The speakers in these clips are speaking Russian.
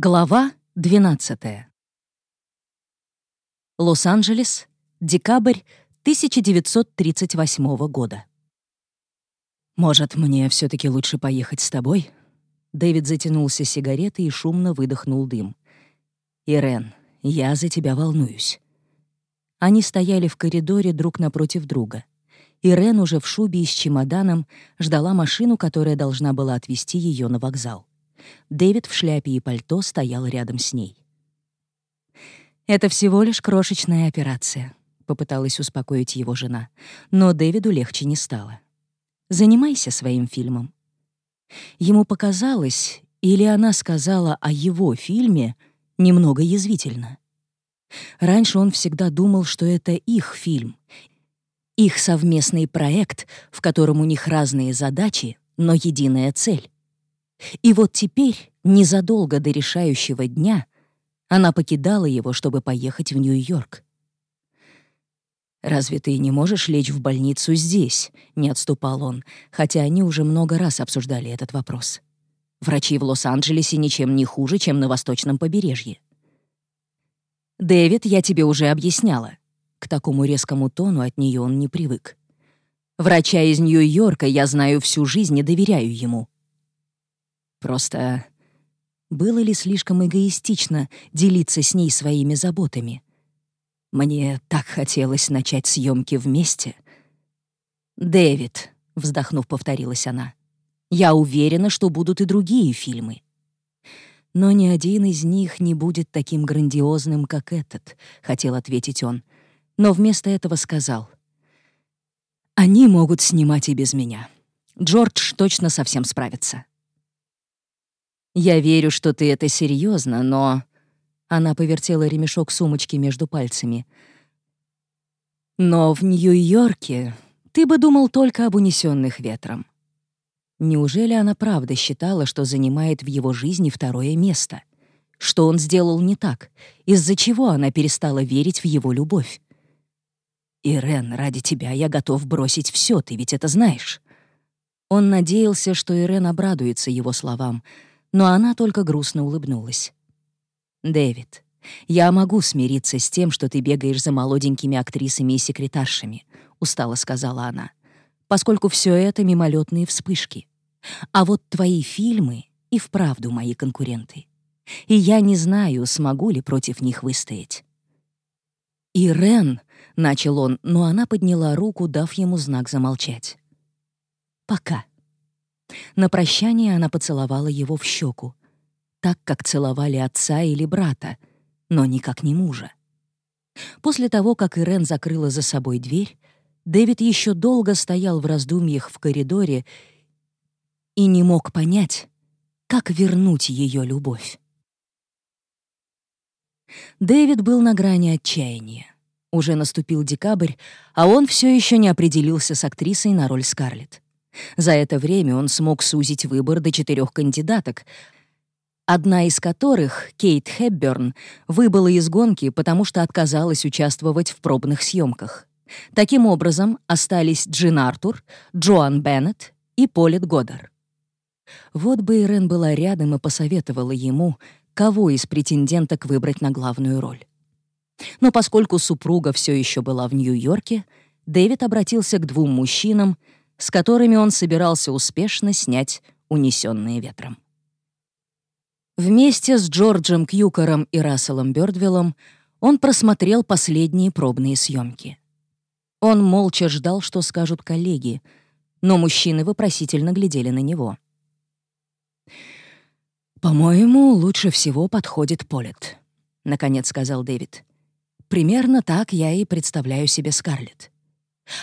Глава 12. Лос-Анджелес, декабрь 1938 года. «Может, мне все таки лучше поехать с тобой?» Дэвид затянулся сигаретой и шумно выдохнул дым. «Ирен, я за тебя волнуюсь». Они стояли в коридоре друг напротив друга. Ирен уже в шубе и с чемоданом ждала машину, которая должна была отвезти ее на вокзал. Дэвид в шляпе и пальто стоял рядом с ней. «Это всего лишь крошечная операция», — попыталась успокоить его жена, но Дэвиду легче не стало. «Занимайся своим фильмом». Ему показалось, или она сказала о его фильме немного язвительно. Раньше он всегда думал, что это их фильм, их совместный проект, в котором у них разные задачи, но единая цель. И вот теперь, незадолго до решающего дня, она покидала его, чтобы поехать в Нью-Йорк. «Разве ты не можешь лечь в больницу здесь?» — не отступал он, хотя они уже много раз обсуждали этот вопрос. Врачи в Лос-Анджелесе ничем не хуже, чем на восточном побережье. «Дэвид, я тебе уже объясняла». К такому резкому тону от нее он не привык. «Врача из Нью-Йорка я знаю всю жизнь и доверяю ему. Просто было ли слишком эгоистично делиться с ней своими заботами? Мне так хотелось начать съемки вместе. «Дэвид», — вздохнув, повторилась она, — «я уверена, что будут и другие фильмы». «Но ни один из них не будет таким грандиозным, как этот», — хотел ответить он, но вместо этого сказал. «Они могут снимать и без меня. Джордж точно совсем справится». «Я верю, что ты это серьезно, но...» Она повертела ремешок сумочки между пальцами. «Но в Нью-Йорке ты бы думал только об унесенных ветром». Неужели она правда считала, что занимает в его жизни второе место? Что он сделал не так? Из-за чего она перестала верить в его любовь? «Ирен, ради тебя я готов бросить все, ты ведь это знаешь». Он надеялся, что Ирен обрадуется его словам — но она только грустно улыбнулась. «Дэвид, я могу смириться с тем, что ты бегаешь за молоденькими актрисами и секретаршами», — устало сказала она, «поскольку все это мимолетные вспышки. А вот твои фильмы и вправду мои конкуренты. И я не знаю, смогу ли против них выстоять». «Ирен», — начал он, но она подняла руку, дав ему знак замолчать. «Пока», на прощание она поцеловала его в щеку, так, как целовали отца или брата, но никак не мужа. После того, как Ирен закрыла за собой дверь, Дэвид еще долго стоял в раздумьях в коридоре и не мог понять, как вернуть ее любовь. Дэвид был на грани отчаяния. Уже наступил декабрь, а он все еще не определился с актрисой на роль Скарлетт. За это время он смог сузить выбор до четырех кандидаток, одна из которых, Кейт Хепберн, выбыла из гонки, потому что отказалась участвовать в пробных съемках. Таким образом, остались Джин Артур, Джоан Беннет и Полет Годдар. Вот бы Ирен была рядом и посоветовала ему, кого из претенденток выбрать на главную роль. Но поскольку супруга все еще была в Нью-Йорке, Дэвид обратился к двум мужчинам, с которыми он собирался успешно снять «Унесенные ветром». Вместе с Джорджем Кьюкером и Расселом Бёрдвиллом он просмотрел последние пробные съемки. Он молча ждал, что скажут коллеги, но мужчины вопросительно глядели на него. «По-моему, лучше всего подходит Полет», — наконец сказал Дэвид. «Примерно так я и представляю себе Скарлетт.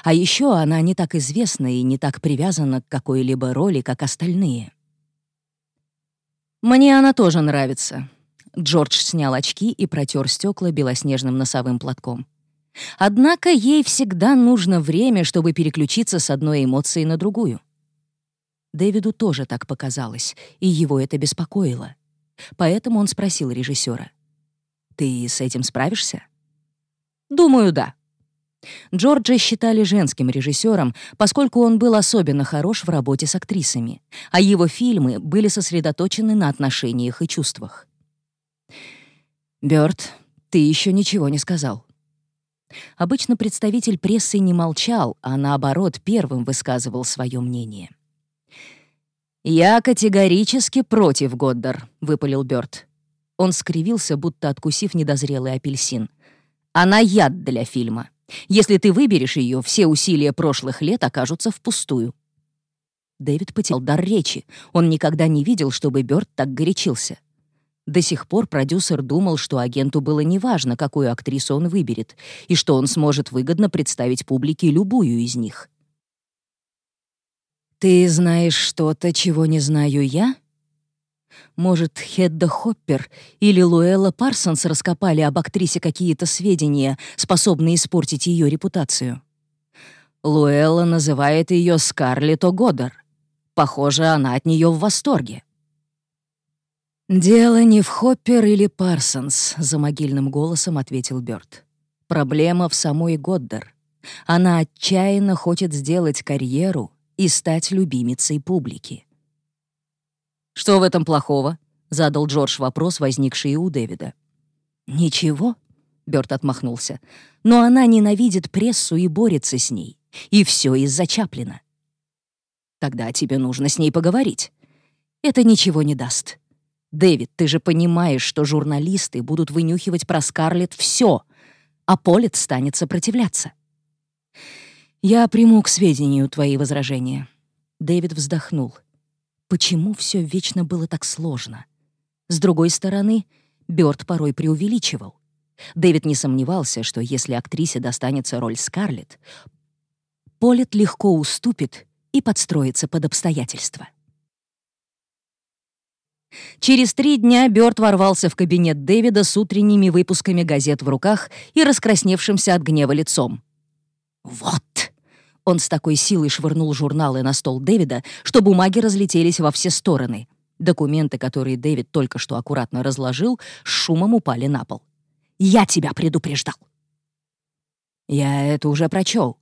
А еще она не так известна и не так привязана к какой-либо роли, как остальные. «Мне она тоже нравится». Джордж снял очки и протер стекла белоснежным носовым платком. Однако ей всегда нужно время, чтобы переключиться с одной эмоции на другую. Дэвиду тоже так показалось, и его это беспокоило. Поэтому он спросил режиссера: «Ты с этим справишься?» «Думаю, да», Джорджа считали женским режиссером, поскольку он был особенно хорош в работе с актрисами, а его фильмы были сосредоточены на отношениях и чувствах. Бёрд, ты еще ничего не сказал. Обычно представитель прессы не молчал, а наоборот первым высказывал свое мнение. «Я категорически против Годдар», — выпалил Бёрд. Он скривился, будто откусив недозрелый апельсин. «Она яд для фильма. Если ты выберешь ее, все усилия прошлых лет окажутся впустую». Дэвид потерял дар речи. Он никогда не видел, чтобы Бёрд так горячился. До сих пор продюсер думал, что агенту было неважно, какую актрису он выберет, и что он сможет выгодно представить публике любую из них. «Ты знаешь что-то, чего не знаю я?» Может, Хедда Хоппер или Луэлла Парсонс раскопали об актрисе какие-то сведения, способные испортить ее репутацию? Луэлла называет ее Скарлетт О'Годдер. Похоже, она от нее в восторге. «Дело не в Хоппер или Парсонс», — за могильным голосом ответил Бёрд. «Проблема в самой Годдер. Она отчаянно хочет сделать карьеру и стать любимицей публики». «Что в этом плохого?» — задал Джордж вопрос, возникший у Дэвида. «Ничего», — Бёрд отмахнулся, «но она ненавидит прессу и борется с ней. И все из-за Чаплина». «Тогда тебе нужно с ней поговорить. Это ничего не даст». Дэвид, ты же понимаешь, что журналисты будут вынюхивать про Скарлетт все, а Полет станет сопротивляться. Я приму к сведению твои возражения. Дэвид вздохнул. Почему все вечно было так сложно? С другой стороны, Бёрд порой преувеличивал. Дэвид не сомневался, что если актрисе достанется роль Скарлетт, Полет легко уступит и подстроится под обстоятельства. Через три дня Бёрд ворвался в кабинет Дэвида с утренними выпусками газет в руках и раскрасневшимся от гнева лицом. «Вот!» Он с такой силой швырнул журналы на стол Дэвида, что бумаги разлетелись во все стороны. Документы, которые Дэвид только что аккуратно разложил, с шумом упали на пол. «Я тебя предупреждал!» «Я это уже прочел.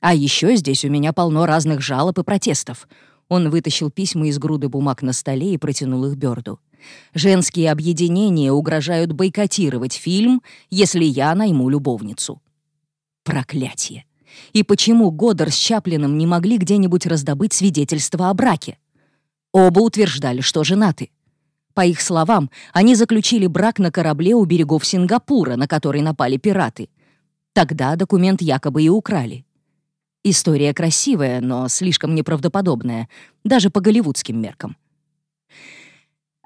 А еще здесь у меня полно разных жалоб и протестов. Он вытащил письма из груды бумаг на столе и протянул их Бёрду. «Женские объединения угрожают бойкотировать фильм, если я найму любовницу». Проклятие! И почему Годдер с Чаплином не могли где-нибудь раздобыть свидетельство о браке? Оба утверждали, что женаты. По их словам, они заключили брак на корабле у берегов Сингапура, на который напали пираты. Тогда документ якобы и украли. История красивая, но слишком неправдоподобная, даже по голливудским меркам.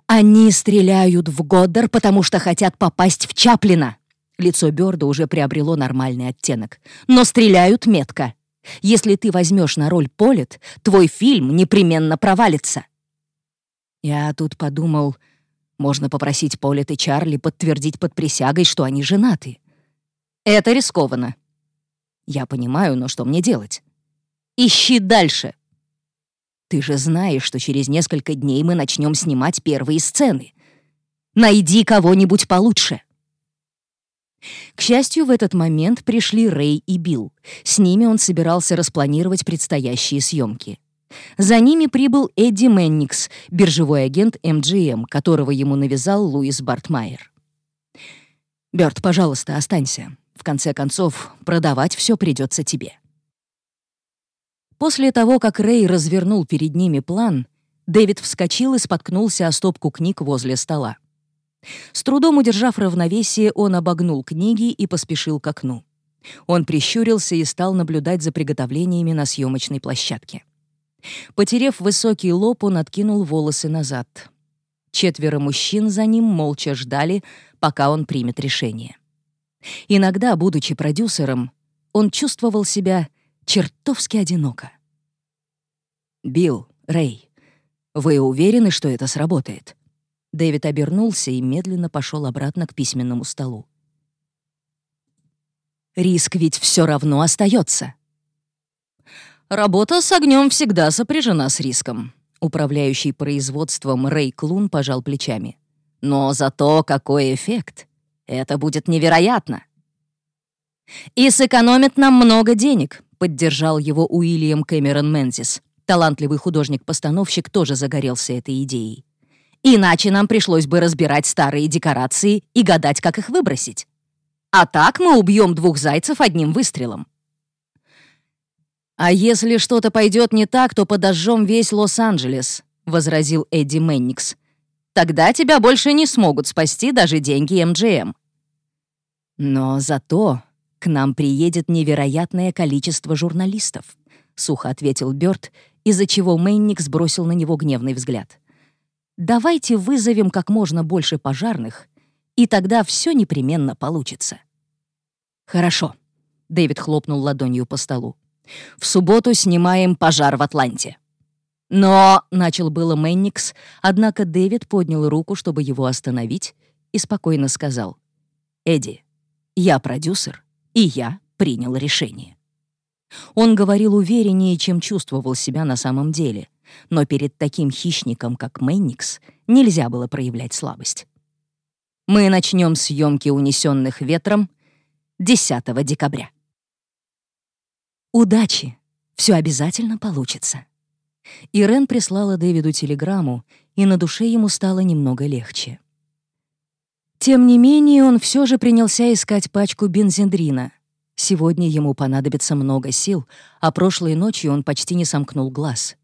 «Они стреляют в Годдер, потому что хотят попасть в Чаплина!» Лицо Бёрда уже приобрело нормальный оттенок. «Но стреляют метко. Если ты возьмешь на роль Полет, твой фильм непременно провалится». Я тут подумал, можно попросить Полет и Чарли подтвердить под присягой, что они женаты. Это рискованно. Я понимаю, но что мне делать? Ищи дальше. Ты же знаешь, что через несколько дней мы начнем снимать первые сцены. Найди кого-нибудь получше. К счастью, в этот момент пришли Рэй и Билл. С ними он собирался распланировать предстоящие съемки. За ними прибыл Эдди Менникс, биржевой агент MGM, которого ему навязал Луис Бартмайер. «Бёрд, пожалуйста, останься. В конце концов, продавать все придется тебе. После того, как Рэй развернул перед ними план, Дэвид вскочил и споткнулся о стопку книг возле стола. С трудом удержав равновесие, он обогнул книги и поспешил к окну. Он прищурился и стал наблюдать за приготовлениями на съемочной площадке. Потерев высокий лоб, он откинул волосы назад. Четверо мужчин за ним молча ждали, пока он примет решение. Иногда, будучи продюсером, он чувствовал себя чертовски одиноко. «Билл, Рэй, вы уверены, что это сработает?» Дэвид обернулся и медленно пошел обратно к письменному столу. «Риск ведь все равно остается. «Работа с огнем всегда сопряжена с риском», — управляющий производством Рэй Клун пожал плечами. «Но зато какой эффект! Это будет невероятно. «И сэкономит нам много денег», — поддержал его Уильям Кэмерон Мензис. Талантливый художник-постановщик тоже загорелся этой идеей. Иначе нам пришлось бы разбирать старые декорации и гадать, как их выбросить. А так мы убьем двух зайцев одним выстрелом. «А если что-то пойдет не так, то подожжем весь Лос-Анджелес», — возразил Эдди Мэнникс. «Тогда тебя больше не смогут спасти даже деньги МГМ». «Но зато к нам приедет невероятное количество журналистов», — сухо ответил Бёрд, из-за чего Мэнникс бросил на него гневный взгляд. «Давайте вызовем как можно больше пожарных и тогда все непременно получится. Хорошо. Дэвид хлопнул ладонью по столу. В субботу снимаем пожар в Атланте. Но, начал было Мэнникс, однако Дэвид поднял руку, чтобы его остановить, и спокойно сказал. «Эдди, я продюсер, и я принял решение». Он говорил увереннее, чем чувствовал себя на самом деле, но перед таким хищником, как Мэнникс, нельзя было проявлять слабость. Мы начнем съемки «Унесенных ветром» 10 декабря. Удачи! Все обязательно получится. Ирен прислала Дэвиду телеграмму, и на душе ему стало немного легче. Тем не менее, он все же принялся искать пачку бензиндрина. Сегодня ему понадобится много сил, а прошлой ночью он почти не сомкнул глаз.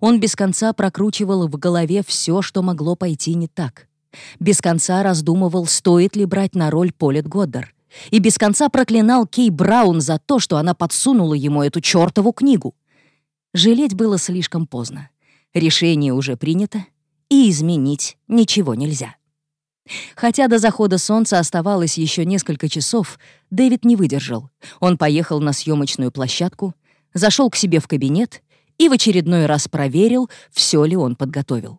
Он без конца прокручивал в голове все, что могло пойти не так — без конца раздумывал, стоит ли брать на роль Полет Годдер. И без конца проклинал Кей Браун за то, что она подсунула ему эту чертову книгу. Жалеть было слишком поздно. Решение уже принято, и изменить ничего нельзя. Хотя до захода солнца оставалось еще несколько часов, Дэвид не выдержал. Он поехал на съемочную площадку, зашел к себе в кабинет и в очередной раз проверил, все ли он подготовил.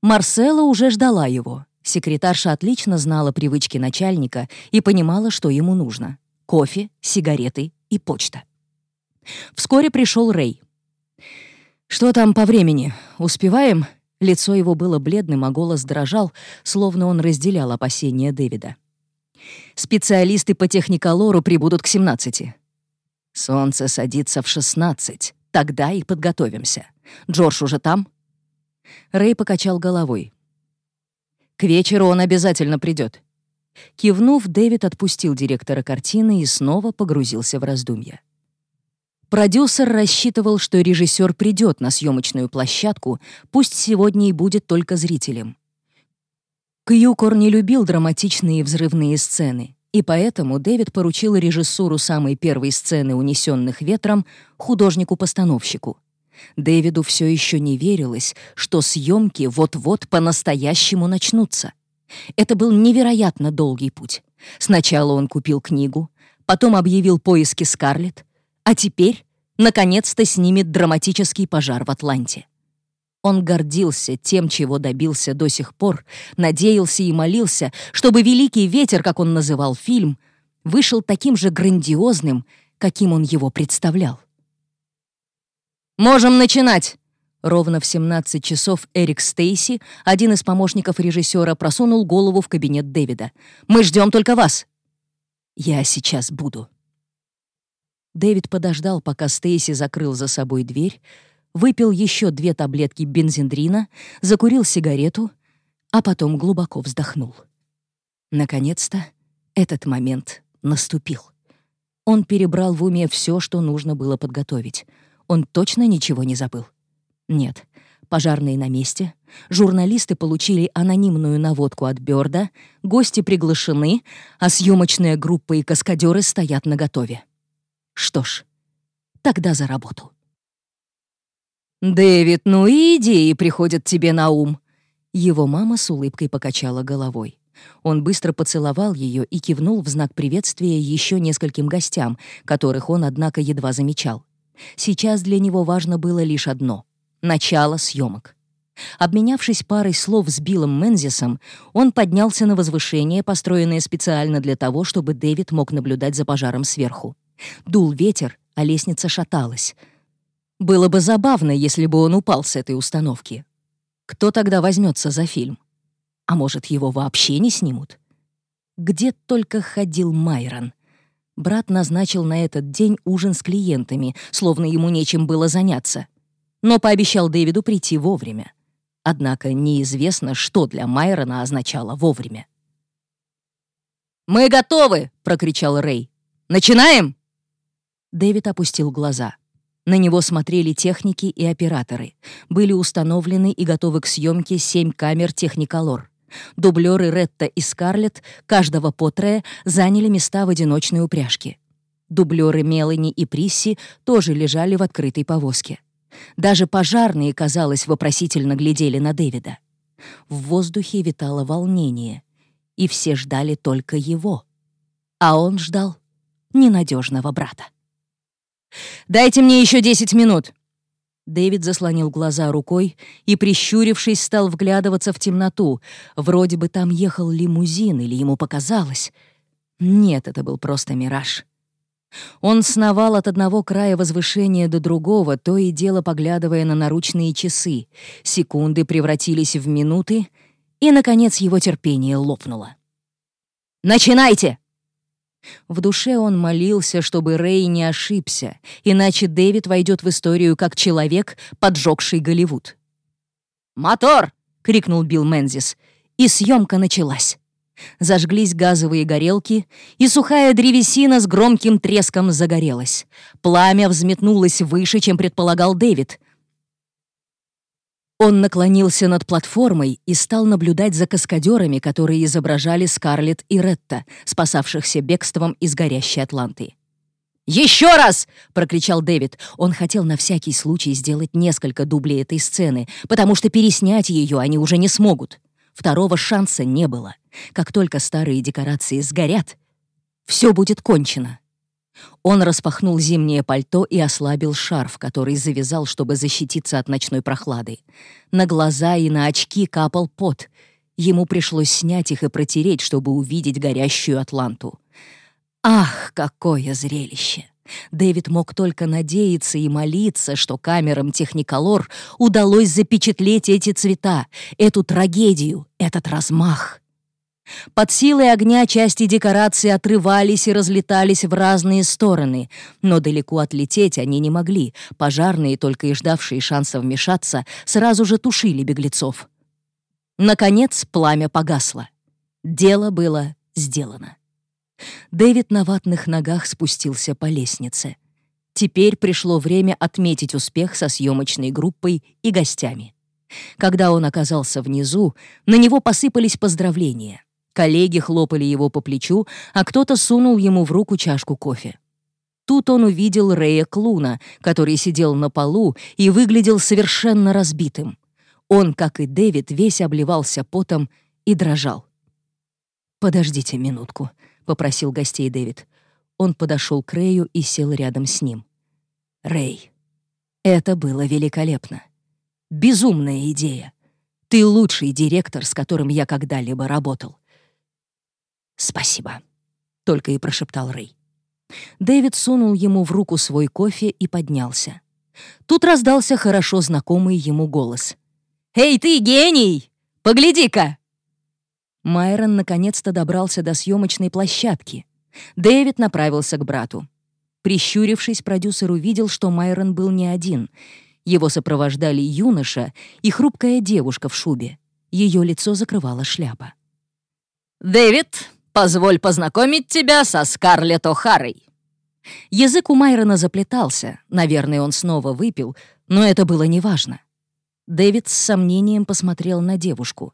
Марсела уже ждала его. Секретарша отлично знала привычки начальника и понимала, что ему нужно. Кофе, сигареты и почта. Вскоре пришел Рэй. «Что там по времени? Успеваем?» Лицо его было бледным, а голос дрожал, словно он разделял опасения Дэвида. «Специалисты по техниколору прибудут к 17. Солнце садится в 16. Тогда и подготовимся. Джордж уже там?» Рэй покачал головой. «К вечеру он обязательно придет. Кивнув, Дэвид отпустил директора картины и снова погрузился в раздумья. Продюсер рассчитывал, что режиссер придет на съемочную площадку, пусть сегодня и будет только зрителем. Кьюкор не любил драматичные и взрывные сцены, и поэтому Дэвид поручил режиссуру самой первой сцены «Унесенных ветром» художнику-постановщику — Дэвиду все еще не верилось, что съемки вот-вот по-настоящему начнутся. Это был невероятно долгий путь. Сначала он купил книгу, потом объявил поиски Скарлетт, а теперь, наконец-то, снимет драматический пожар в Атланте. Он гордился тем, чего добился до сих пор, надеялся и молился, чтобы «Великий ветер», как он называл фильм, вышел таким же грандиозным, каким он его представлял. «Можем начинать!» Ровно в 17 часов Эрик Стейси, один из помощников режиссера, просунул голову в кабинет Дэвида. «Мы ждем только вас!» «Я сейчас буду». Дэвид подождал, пока Стейси закрыл за собой дверь, выпил еще две таблетки бензиндрина, закурил сигарету, а потом глубоко вздохнул. Наконец-то этот момент наступил. Он перебрал в уме все, что нужно было подготовить — он точно ничего не забыл? Нет. Пожарные на месте, журналисты получили анонимную наводку от Бёрда, гости приглашены, а съемочная группа и каскадеры стоят наготове. Что ж, тогда за работу. «Дэвид, ну и идеи приходят тебе на ум!» Его мама с улыбкой покачала головой. Он быстро поцеловал ее и кивнул в знак приветствия еще нескольким гостям, которых он, однако, едва замечал. Сейчас для него важно было лишь одно — начало съемок. Обменявшись парой слов с Биллом Мензисом, он поднялся на возвышение, построенное специально для того, чтобы Дэвид мог наблюдать за пожаром сверху. Дул ветер, а лестница шаталась. Было бы забавно, если бы он упал с этой установки. Кто тогда возьмется за фильм? А может, его вообще не снимут? Где только ходил Майрон — Брат назначил на этот день ужин с клиентами, словно ему нечем было заняться. Но пообещал Дэвиду прийти вовремя. Однако неизвестно, что для Майрона означало вовремя. «Мы готовы!» — прокричал Рэй. «Начинаем!» Дэвид опустил глаза. На него смотрели техники и операторы. Были установлены и готовы к съемке семь камер Техниколор. Дублеры Ретта и Скарлетт, каждого по трое, заняли места в одиночной упряжке. Дублеры Мелани и Присси тоже лежали в открытой повозке. Даже пожарные, казалось, вопросительно глядели на Дэвида. В воздухе витало волнение, и все ждали только его. А он ждал ненадежного брата. «Дайте мне еще десять минут!» Дэвид заслонил глаза рукой и, прищурившись, стал вглядываться в темноту. Вроде бы там ехал лимузин, или ему показалось. Нет, это был просто мираж. Он сновал от одного края возвышения до другого, то и дело поглядывая на наручные часы. Секунды превратились в минуты, и, наконец, его терпение лопнуло. «Начинайте!» В душе он молился, чтобы Рэй не ошибся, иначе Дэвид войдет в историю как человек, поджегший Голливуд. «Мотор!» — крикнул Билл Мензис, и съемка началась. Зажглись газовые горелки, и сухая древесина с громким треском загорелась. Пламя взметнулось выше, чем предполагал Дэвид. Он наклонился над платформой и стал наблюдать за каскадерами, которые изображали Скарлетт и Ретта, спасавшихся бегством из горящей Атланты. «Еще раз!» — прокричал Дэвид. Он хотел на всякий случай сделать несколько дублей этой сцены, потому что переснять ее они уже не смогут. Второго шанса не было. Как только старые декорации сгорят, все будет кончено. Он распахнул зимнее пальто и ослабил шарф, который завязал, чтобы защититься от ночной прохлады. На глаза и на очки капал пот. Ему пришлось снять их и протереть, чтобы увидеть горящую Атланту. Ах, какое зрелище! Дэвид мог только надеяться и молиться, что камерам Техниколор удалось запечатлеть эти цвета, эту трагедию, этот размах. Под силой огня части декорации отрывались и разлетались в разные стороны, но далеко отлететь они не могли. Пожарные, только и ждавшие шанса вмешаться, сразу же тушили беглецов. Наконец пламя погасло. Дело было сделано. Дэвид на ватных ногах спустился по лестнице. Теперь пришло время отметить успех со съемочной группой и гостями. Когда он оказался внизу, на него посыпались поздравления. Коллеги хлопали его по плечу, а кто-то сунул ему в руку чашку кофе. Тут он увидел Рэя Клуна, который сидел на полу и выглядел совершенно разбитым. Он, как и Дэвид, весь обливался потом и дрожал. «Подождите минутку», — попросил гостей Дэвид. Он подошел к Рэю и сел рядом с ним. «Рэй, это было великолепно. Безумная идея. Ты лучший директор, с которым я когда-либо работал. «Спасибо», — только и прошептал Рэй. Дэвид сунул ему в руку свой кофе и поднялся. Тут раздался хорошо знакомый ему голос. «Эй, ты гений! Погляди-ка!» Майрон наконец-то добрался до съемочной площадки. Дэвид направился к брату. Прищурившись, продюсер увидел, что Майрон был не один. Его сопровождали юноша и хрупкая девушка в шубе. Ее лицо закрывала шляпа. «Дэвид, Позволь познакомить тебя со Скарлетт О'Харой». Язык у Майрона заплетался, наверное, он снова выпил, но это было неважно. Дэвид с сомнением посмотрел на девушку.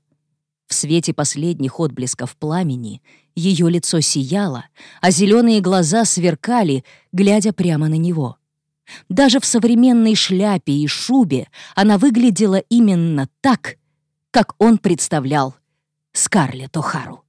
В свете последних отблесков пламени ее лицо сияло, а зеленые глаза сверкали, глядя прямо на него. Даже в современной шляпе и шубе она выглядела именно так, как он представлял Скарлетт О'Хару.